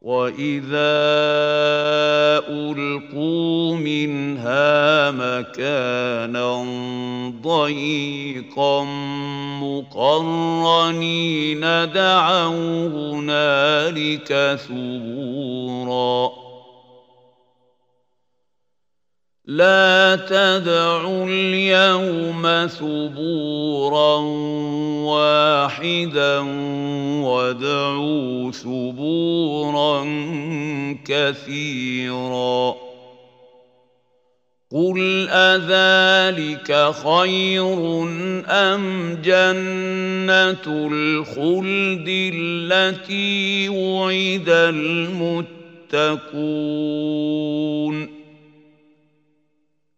واذا القوا منها مكانا ضيقا مقرنين دعوا هنالك ثبورا لا تدعوا اليوم ثبورا واحدا وادعوا ثبورا كثيرا. قل أذلك خير أم جنة الخلد التي وعد المتقون؟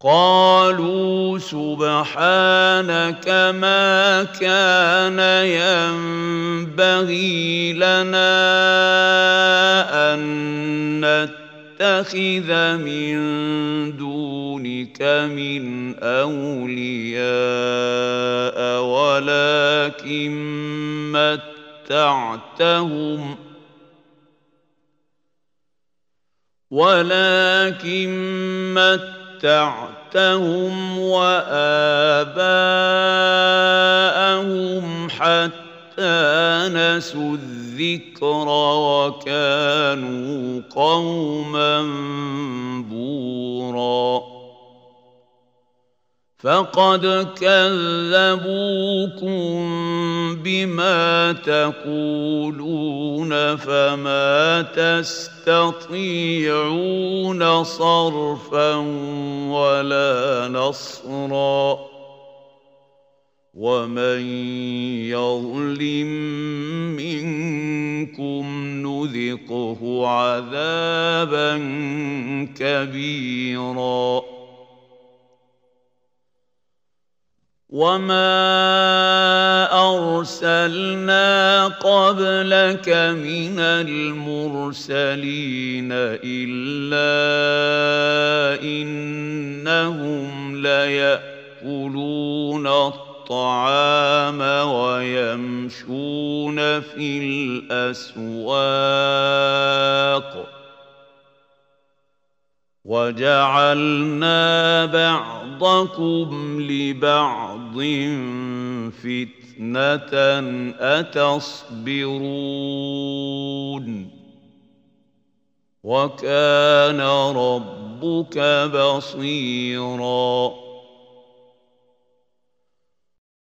قالوا سبحانك ما كان ينبغي لنا أن نتخذ من دونك من أولياء ولكن متعتهم. ولكن متعتهم. متعتهم وآباءهم حتى نسوا الذكر وكانوا قوما بوراً. فقد كذبوكم بما تقولون. فما تستطيعون صرفا ولا نصرا ومن يظلم منكم نذقه عذابا كبيرا وما أرسلنا قبلك من المرسلين إلا إنهم ليأكلون الطعام ويمشون في الأسواق. وجعلنا بعضكم لبعض فتنه اتصبرون وكان ربك بصيرا